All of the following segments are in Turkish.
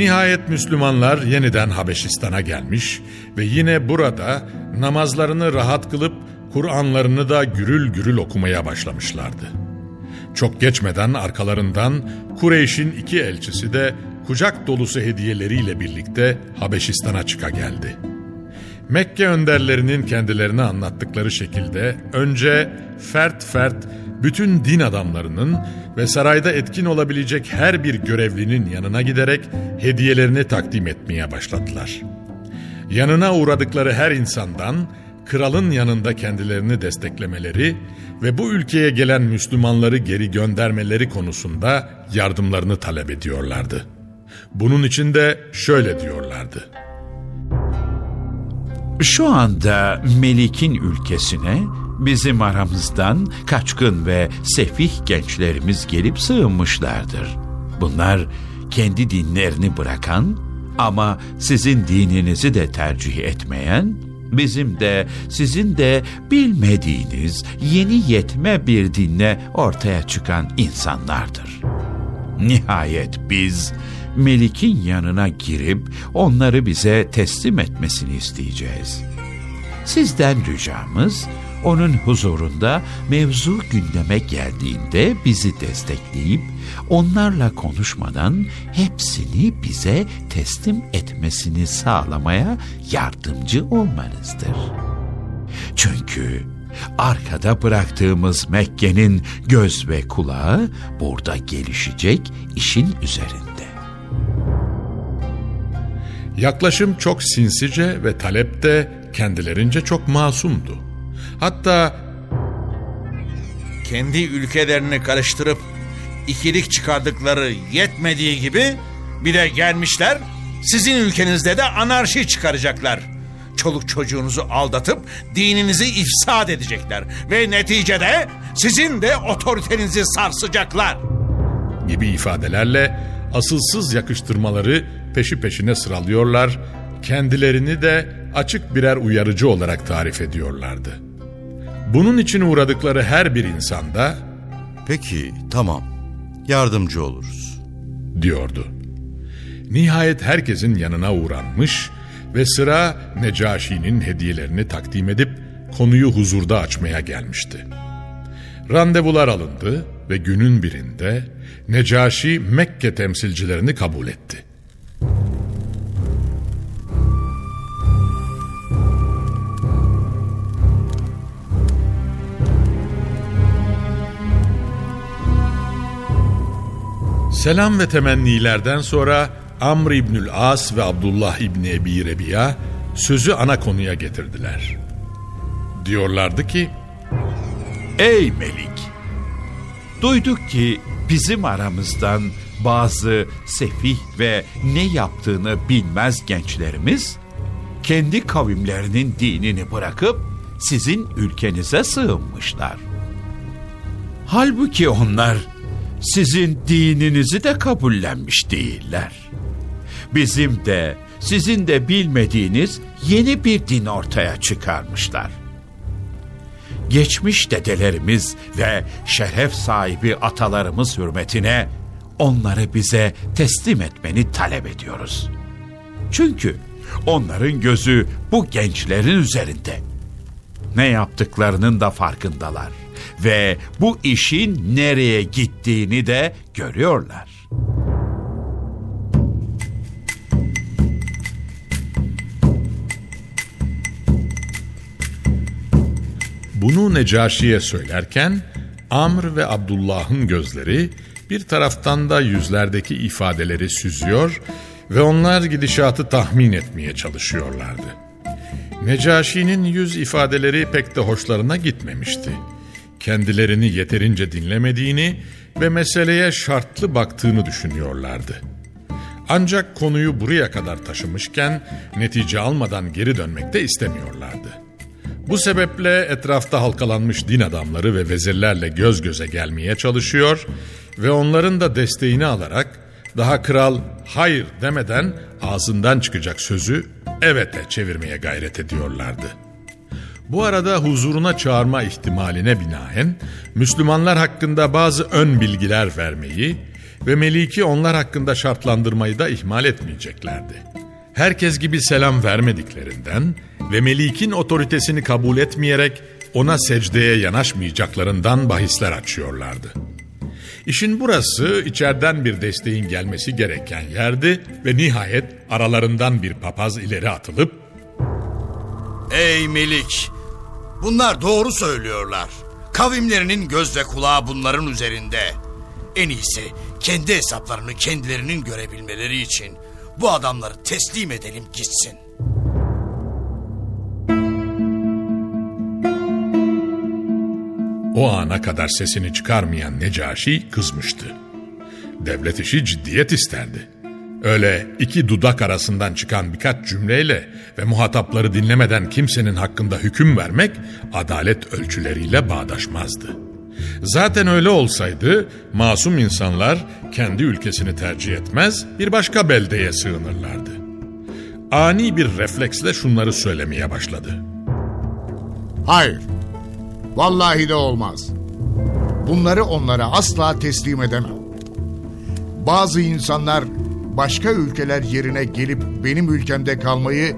Nihayet Müslümanlar yeniden Habeşistan'a gelmiş ve yine burada namazlarını rahat kılıp Kur'anlarını da gürül gürül okumaya başlamışlardı. Çok geçmeden arkalarından Kureyş'in iki elçisi de kucak dolusu hediyeleriyle birlikte Habeşistan'a çıka geldi. Mekke önderlerinin kendilerine anlattıkları şekilde önce fert fert bütün din adamlarının ve sarayda etkin olabilecek her bir görevlinin yanına giderek hediyelerini takdim etmeye başladılar. Yanına uğradıkları her insandan kralın yanında kendilerini desteklemeleri ve bu ülkeye gelen Müslümanları geri göndermeleri konusunda yardımlarını talep ediyorlardı. Bunun için de şöyle diyorlardı. Şu anda Melik'in ülkesine bizim aramızdan kaçkın ve sefih gençlerimiz gelip sığınmışlardır. Bunlar kendi dinlerini bırakan ama sizin dininizi de tercih etmeyen, bizim de sizin de bilmediğiniz yeni yetme bir dinle ortaya çıkan insanlardır. Nihayet biz Melik'in yanına girip onları bize teslim etmesini isteyeceğiz. Sizden ricamız onun huzurunda mevzu gündeme geldiğinde bizi destekleyip onlarla konuşmadan hepsini bize teslim etmesini sağlamaya yardımcı olmanızdır. Çünkü arkada bıraktığımız Mekke'nin göz ve kulağı burada gelişecek işin üzerinde. Yaklaşım çok sinsice ve talep de kendilerince çok masumdu. Hatta kendi ülkelerini karıştırıp ikilik çıkardıkları yetmediği gibi bir de gelmişler sizin ülkenizde de anarşi çıkaracaklar. Çoluk çocuğunuzu aldatıp dininizi ifsad edecekler ve neticede sizin de otoritenizi sarsacaklar. gibi ifadelerle asılsız yakıştırmaları peşi peşine sıralıyorlar, kendilerini de açık birer uyarıcı olarak tarif ediyorlardı. Bunun için uğradıkları her bir insanda Peki tamam yardımcı oluruz. diyordu. Nihayet herkesin yanına uğranmış ve sıra Necaşi'nin hediyelerini takdim edip konuyu huzurda açmaya gelmişti. Randevular alındı ve günün birinde Necaşi Mekke temsilcilerini kabul etti. Selam ve temennilerden sonra Amr İbnül As ve Abdullah İbni Ebi Rebiya sözü ana konuya getirdiler. Diyorlardı ki, Ey Melik! Duyduk ki bizim aramızdan bazı sefih ve ne yaptığını bilmez gençlerimiz kendi kavimlerinin dinini bırakıp sizin ülkenize sığınmışlar. Halbuki onlar sizin dininizi de kabullenmiş değiller. Bizim de sizin de bilmediğiniz yeni bir din ortaya çıkarmışlar. Geçmiş dedelerimiz ve şeref sahibi atalarımız hürmetine onları bize teslim etmeni talep ediyoruz. Çünkü onların gözü bu gençlerin üzerinde. Ne yaptıklarının da farkındalar ve bu işin nereye gittiğini de görüyorlar. Bunu Necaşi'ye söylerken Amr ve Abdullah'ın gözleri bir taraftan da yüzlerdeki ifadeleri süzüyor ve onlar gidişatı tahmin etmeye çalışıyorlardı. Necaşi'nin yüz ifadeleri pek de hoşlarına gitmemişti. Kendilerini yeterince dinlemediğini ve meseleye şartlı baktığını düşünüyorlardı. Ancak konuyu buraya kadar taşımışken netice almadan geri dönmek de istemiyorlardı. Bu sebeple etrafta halkalanmış din adamları ve vezirlerle göz göze gelmeye çalışıyor ve onların da desteğini alarak daha kral hayır demeden ağzından çıkacak sözü evete çevirmeye gayret ediyorlardı. Bu arada huzuruna çağırma ihtimaline binaen Müslümanlar hakkında bazı ön bilgiler vermeyi ve Melik'i onlar hakkında şartlandırmayı da ihmal etmeyeceklerdi. Herkes gibi selam vermediklerinden ve Melik'in otoritesini kabul etmeyerek ona secdeye yanaşmayacaklarından bahisler açıyorlardı. İşin burası içeriden bir desteğin gelmesi gereken yerdi ve nihayet aralarından bir papaz ileri atılıp Ey Melik! Bunlar doğru söylüyorlar. Kavimlerinin göz ve kulağı bunların üzerinde. En iyisi kendi hesaplarını kendilerinin görebilmeleri için bu adamları teslim edelim gitsin. O ana kadar sesini çıkarmayan Necaşi kızmıştı. Devlet işi ciddiyet isterdi. Öyle iki dudak arasından çıkan birkaç cümleyle ve muhatapları dinlemeden kimsenin hakkında hüküm vermek adalet ölçüleriyle bağdaşmazdı. Zaten öyle olsaydı masum insanlar kendi ülkesini tercih etmez bir başka beldeye sığınırlardı. Ani bir refleksle şunları söylemeye başladı. Hayır. Vallahi de olmaz. Bunları onlara asla teslim edemem. Bazı insanlar başka ülkeler yerine gelip benim ülkemde kalmayı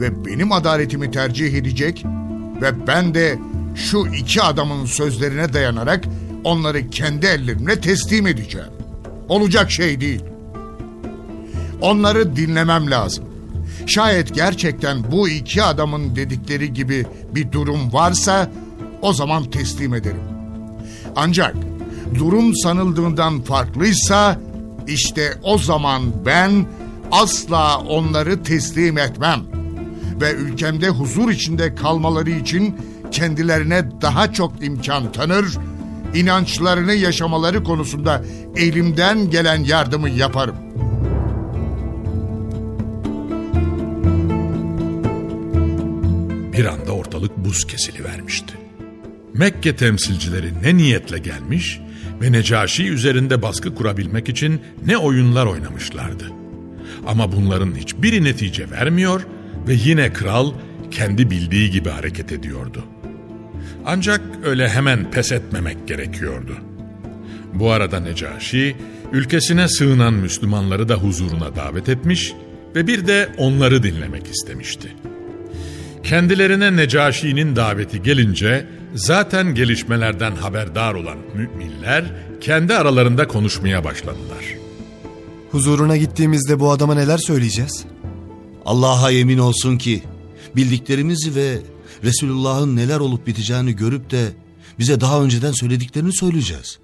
ve benim adaletimi tercih edecek ve ben de şu iki adamın sözlerine dayanarak onları kendi ellerimle teslim edeceğim. Olacak şey değil. Onları dinlemem lazım. Şayet gerçekten bu iki adamın dedikleri gibi bir durum varsa o zaman teslim ederim. Ancak durum sanıldığından farklıysa işte o zaman ben asla onları teslim etmem. Ve ülkemde huzur içinde kalmaları için kendilerine daha çok imkan tanır, inançlarını yaşamaları konusunda elimden gelen yardımı yaparım. Bir anda ortalık buz kesilivermişti. Mekke temsilcileri ne niyetle gelmiş ve Necaşi üzerinde baskı kurabilmek için ne oyunlar oynamışlardı. Ama bunların hiçbiri netice vermiyor ve yine kral kendi bildiği gibi hareket ediyordu. Ancak öyle hemen pes etmemek gerekiyordu. Bu arada Necaşi ülkesine sığınan Müslümanları da huzuruna davet etmiş ve bir de onları dinlemek istemişti. Kendilerine Necaşi'nin daveti gelince zaten gelişmelerden haberdar olan müminler kendi aralarında konuşmaya başladılar. Huzuruna gittiğimizde bu adama neler söyleyeceğiz? Allah'a yemin olsun ki bildiklerimizi ve Resulullah'ın neler olup biteceğini görüp de bize daha önceden söylediklerini söyleyeceğiz.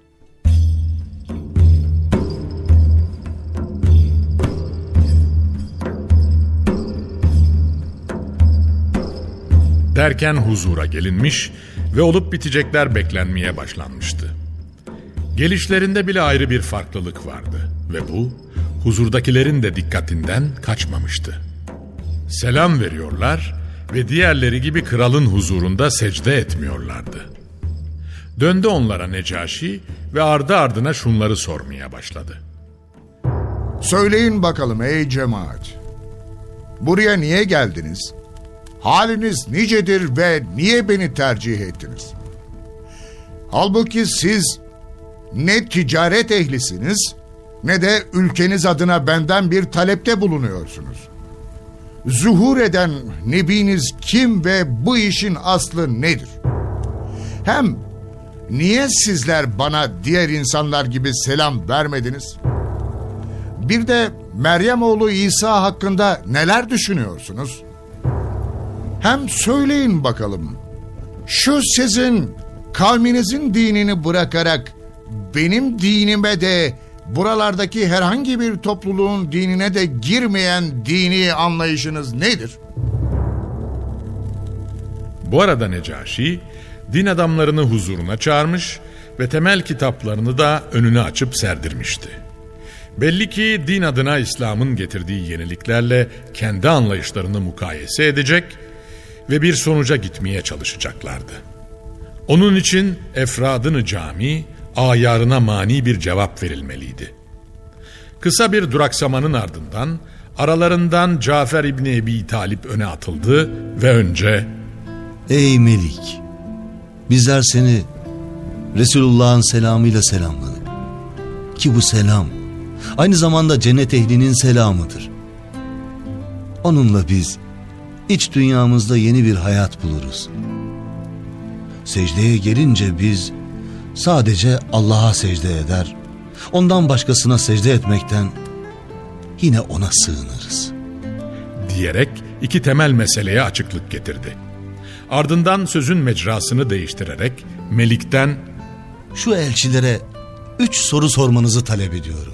Derken huzura gelinmiş ve olup bitecekler beklenmeye başlanmıştı. Gelişlerinde bile ayrı bir farklılık vardı ve bu huzurdakilerin de dikkatinden kaçmamıştı. Selam veriyorlar ve diğerleri gibi kralın huzurunda secde etmiyorlardı. Döndü onlara Necaşi ve ardı ardına şunları sormaya başladı. Söyleyin bakalım ey cemaat. Buraya niye geldiniz? Haliniz nicedir ve niye beni tercih ettiniz? Halbuki siz ne ticaret ehlisiniz ne de ülkeniz adına benden bir talepte bulunuyorsunuz. Zuhur eden nebiniz kim ve bu işin aslı nedir? Hem niye sizler bana diğer insanlar gibi selam vermediniz? Bir de Meryem oğlu İsa hakkında neler düşünüyorsunuz? Hem söyleyin bakalım. Şu sizin kavminizin dinini bırakarak benim dinime de buralardaki herhangi bir topluluğun dinine de girmeyen dini anlayışınız nedir? Bu arada Necaşi din adamlarını huzuruna çağırmış ve temel kitaplarını da önüne açıp serdirmişti. Belli ki din adına İslam'ın getirdiği yeniliklerle kendi anlayışlarını mukayese edecek ve bir sonuca gitmeye çalışacaklardı. Onun için efradını cami, ayarına mani bir cevap verilmeliydi. Kısa bir duraksamanın ardından aralarından Cafer İbni Ebi Talip öne atıldı ve önce Ey Melik! Bizler seni Resulullah'ın selamıyla selamladık. Ki bu selam aynı zamanda cennet ehlinin selamıdır. Onunla biz iç dünyamızda yeni bir hayat buluruz. Secdeye gelince biz sadece Allah'a secde eder, ondan başkasına secde etmekten yine ona sığınırız. diyerek iki temel meseleye açıklık getirdi. Ardından sözün mecrasını değiştirerek Melik'ten Şu elçilere üç soru sormanızı talep ediyorum.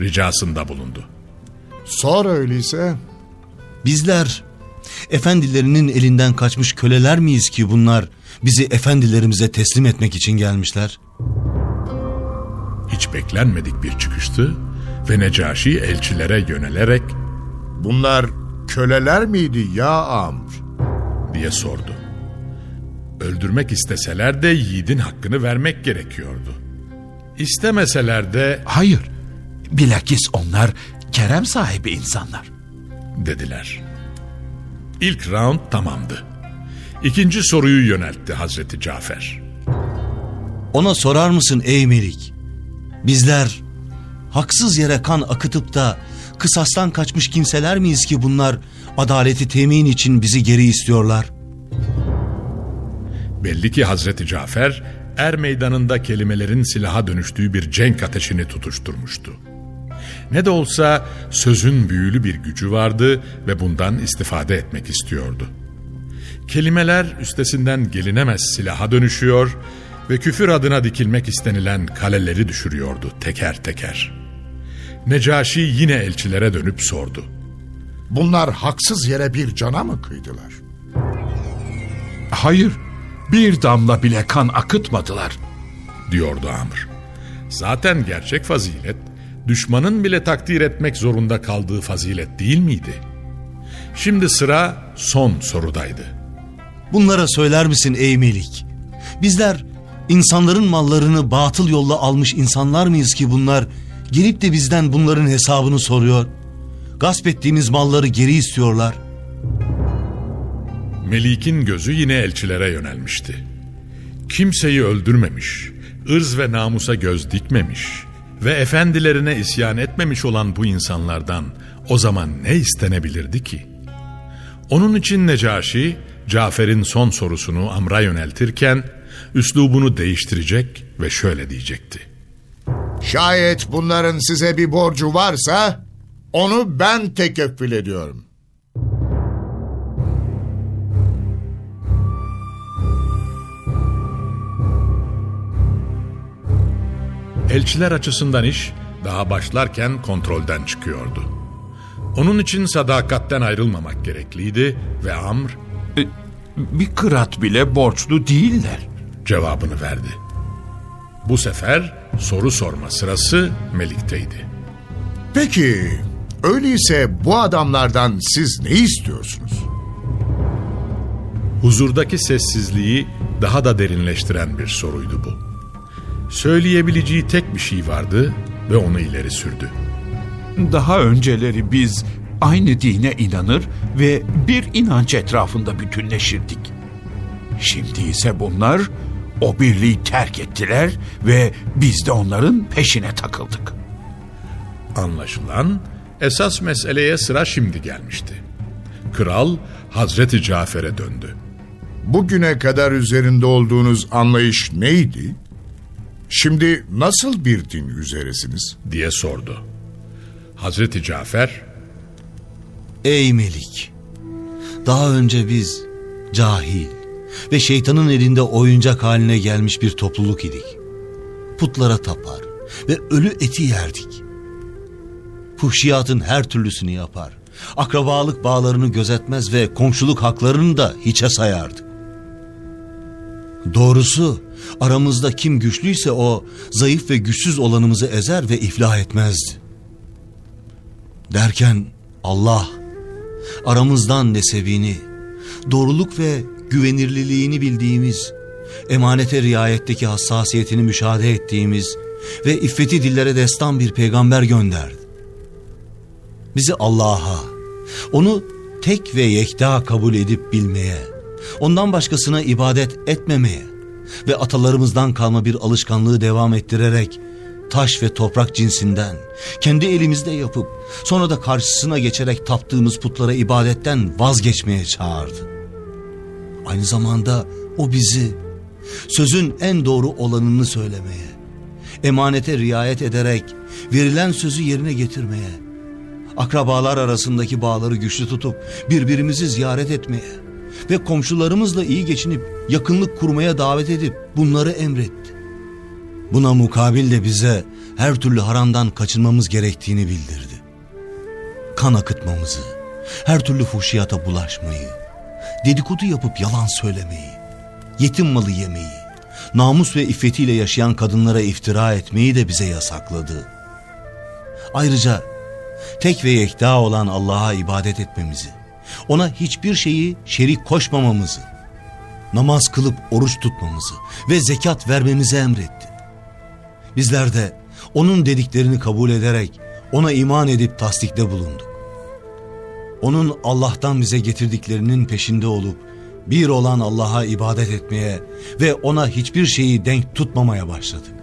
ricasında bulundu. Sor öyleyse. Bizler efendilerinin elinden kaçmış köleler miyiz ki bunlar bizi efendilerimize teslim etmek için gelmişler? Hiç beklenmedik bir çıkıştı ve Necaşi elçilere yönelerek Bunlar köleler miydi ya Amr? diye sordu. Öldürmek isteseler de yiğidin hakkını vermek gerekiyordu. İstemeseler de Hayır. Bilakis onlar kerem sahibi insanlar. dediler. İlk round tamamdı. İkinci soruyu yöneltti Hazreti Cafer. Ona sorar mısın ey Melik? Bizler haksız yere kan akıtıp da kısastan kaçmış kimseler miyiz ki bunlar adaleti temin için bizi geri istiyorlar? Belli ki Hazreti Cafer er meydanında kelimelerin silaha dönüştüğü bir cenk ateşini tutuşturmuştu. Ne de olsa sözün büyülü bir gücü vardı ve bundan istifade etmek istiyordu. Kelimeler üstesinden gelinemez silaha dönüşüyor ve küfür adına dikilmek istenilen kaleleri düşürüyordu teker teker. Necaşi yine elçilere dönüp sordu. Bunlar haksız yere bir cana mı kıydılar? Hayır. Bir damla bile kan akıtmadılar. diyordu Amr. Zaten gerçek fazilet, düşmanın bile takdir etmek zorunda kaldığı fazilet değil miydi? Şimdi sıra son sorudaydı. Bunlara söyler misin ey Melik? Bizler insanların mallarını batıl yolla almış insanlar mıyız ki bunlar gelip de bizden bunların hesabını soruyor? Gasp ettiğimiz malları geri istiyorlar. Melik'in gözü yine elçilere yönelmişti. Kimseyi öldürmemiş, ırz ve namusa göz dikmemiş ve efendilerine isyan etmemiş olan bu insanlardan o zaman ne istenebilirdi ki? Onun için Necaşi, Cafer'in son sorusunu Amr'a yöneltirken, üslubunu değiştirecek ve şöyle diyecekti. Şayet bunların size bir borcu varsa onu ben tekeffül ediyorum. Elçiler açısından iş daha başlarken kontrolden çıkıyordu. Onun için sadakatten ayrılmamak gerekliydi ve Amr E, bir kırat bile borçlu değiller. cevabını verdi. Bu sefer soru sorma sırası Melik'teydi. Peki öyleyse bu adamlardan siz ne istiyorsunuz? Huzurdaki sessizliği daha da derinleştiren bir soruydu bu. Söyleyebileceği tek bir şey vardı ve onu ileri sürdü. Daha önceleri biz aynı dine inanır ve bir inanç etrafında bütünleşirdik. Şimdi ise bunlar o birliği terk ettiler ve biz de onların peşine takıldık. Anlaşılan esas meseleye sıra şimdi gelmişti. Kral Hazreti Cafer'e döndü. Bugüne kadar üzerinde olduğunuz anlayış neydi? Şimdi nasıl bir din üzeresiniz? diye sordu. Hazreti Cafer, Ey Melik! Daha önce biz cahil ve şeytanın elinde oyuncak haline gelmiş bir topluluk idik. Putlara tapar ve ölü eti yerdik. Fuhşiyatın her türlüsünü yapar. Akrabalık bağlarını gözetmez ve komşuluk haklarını da hiçe sayardık. Doğrusu aramızda kim güçlüyse o zayıf ve güçsüz olanımızı ezer ve iflah etmezdi. Derken Allah aramızdan nesebini, doğruluk ve güvenirliliğini bildiğimiz, emanete riayetteki hassasiyetini müşahede ettiğimiz ve iffeti dillere destan bir peygamber gönderdi. Bizi Allah'a, onu tek ve yekta kabul edip bilmeye, ondan başkasına ibadet etmemeye ve atalarımızdan kalma bir alışkanlığı devam ettirerek taş ve toprak cinsinden kendi elimizde yapıp sonra da karşısına geçerek taptığımız putlara ibadetten vazgeçmeye çağırdı. Aynı zamanda o bizi sözün en doğru olanını söylemeye, emanete riayet ederek verilen sözü yerine getirmeye, akrabalar arasındaki bağları güçlü tutup birbirimizi ziyaret etmeye ve komşularımızla iyi geçinip yakınlık kurmaya davet edip bunları emretti. Buna mukabil de bize her türlü haramdan kaçınmamız gerektiğini bildirdi. Kan akıtmamızı, her türlü fuhşiyata bulaşmayı, dedikodu yapıp yalan söylemeyi, yetim malı yemeyi, namus ve iffetiyle yaşayan kadınlara iftira etmeyi de bize yasakladı. Ayrıca tek ve yekta olan Allah'a ibadet etmemizi, ona hiçbir şeyi şerik koşmamamızı, namaz kılıp oruç tutmamızı ve zekat vermemizi emretti. Bizler de onun dediklerini kabul ederek ona iman edip tasdikte bulunduk. Onun Allah'tan bize getirdiklerinin peşinde olup bir olan Allah'a ibadet etmeye ve ona hiçbir şeyi denk tutmamaya başladık.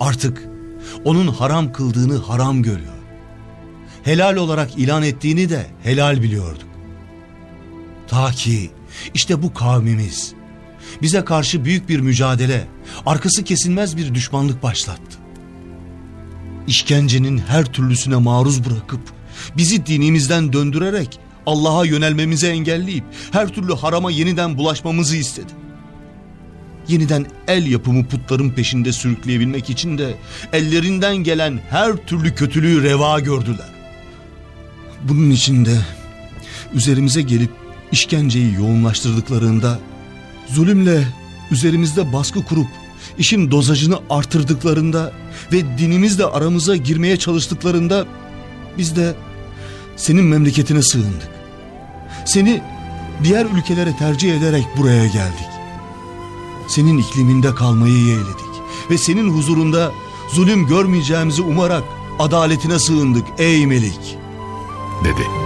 Artık onun haram kıldığını haram görüyor. Helal olarak ilan ettiğini de helal biliyorduk. Ta ki işte bu kavmimiz bize karşı büyük bir mücadele, arkası kesilmez bir düşmanlık başlattı. İşkencenin her türlüsüne maruz bırakıp bizi dinimizden döndürerek Allah'a yönelmemizi engelleyip her türlü harama yeniden bulaşmamızı istedi. Yeniden el yapımı putların peşinde sürükleyebilmek için de ellerinden gelen her türlü kötülüğü reva gördüler. Bunun içinde üzerimize gelip işkenceyi yoğunlaştırdıklarında zulümle üzerimizde baskı kurup işin dozajını artırdıklarında ve dinimizle aramıza girmeye çalıştıklarında biz de senin memleketine sığındık. Seni diğer ülkelere tercih ederek buraya geldik. Senin ikliminde kalmayı yeğledik ve senin huzurunda zulüm görmeyeceğimizi umarak adaletine sığındık ey Melik. dedi.